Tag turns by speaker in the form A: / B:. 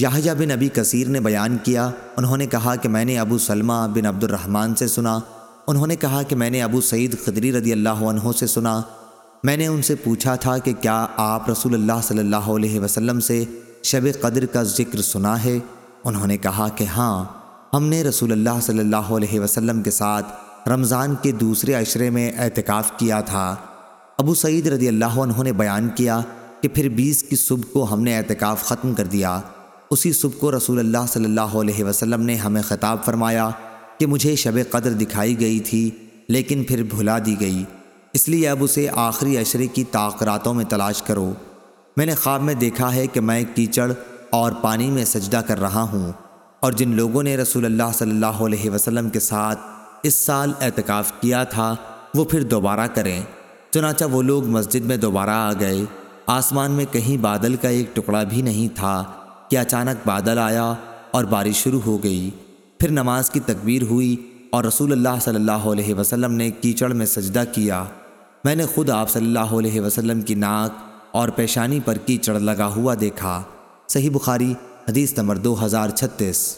A: یاہجہ بن ابی کثیر نے بیان کیا، انہوں نے کہا کہ میں نے ابو سلمہ بن عبد الرحمن سے سنا، انہوں نے کہا کہ میں نے ابو سعید خدری رضی اللہ عنہ سے سنا۔ میں نے ان سے پوچھا تھا کہ کیا آپ رسول اللہ صلی اللہ علیہ وسلم سے شب قدر کا ذکر سنا ہے؟ انہوں نے کہا کہ ہاں ہم نے رسول اللہ صلی اللہ علیہ وسلم کے ساتھ رمضان کے دوسرے عشرے میں اعتکاف کیا تھا۔ ابو سعید رضی اللہ عنہ نے بیان کیا کہ پھر بیس کی صبح کو ہم نے اعتکاف ختم کر دیا۔ اسی صبح کو رسول اللہ صلی اللہ علیہ وسلم نے ہمیں خطاب فرمایا کہ مجھے شب قدر دکھائی گئی تھی، لیکن پھر بھلا دی گئی۔ اس لیے اب اسے آخری عشرے کی تاقراتوں میں تلاش کرو۔ میں نے خواب میں دیکھا ہے کہ میں کیچڑ اور پانی میں سجدہ کر رہا ہوں، اور جن لوگوں نے رسول اللہ صلی اللہ علیہ وسلم کے ساتھ اس سال اعتکاف کیا تھا، وہ پھر دوبارہ کریں۔ چنانچہ وہ لوگ مسجد میں دوبارہ آ گئے۔ آسمان میں کہیں بادل کا ایک ٹکڑا بھی نہیں تھا۔ کہ اچانک بادل آیا اور بارش شروع ہو گئی۔ پھر نماز کی تکبیر ہوئی اور رسول اللہ صلی اللہ علیہ وسلم نے کیچڑ میں سجدہ کیا۔ میں نے خود آپ صلی اللہ علیہ وسلم کی ناک اور پیشانی پر کیچڑ لگا ہوا دیکھا۔ صحیح بخاری حدیث نمبر دو ہزار چھتیس۔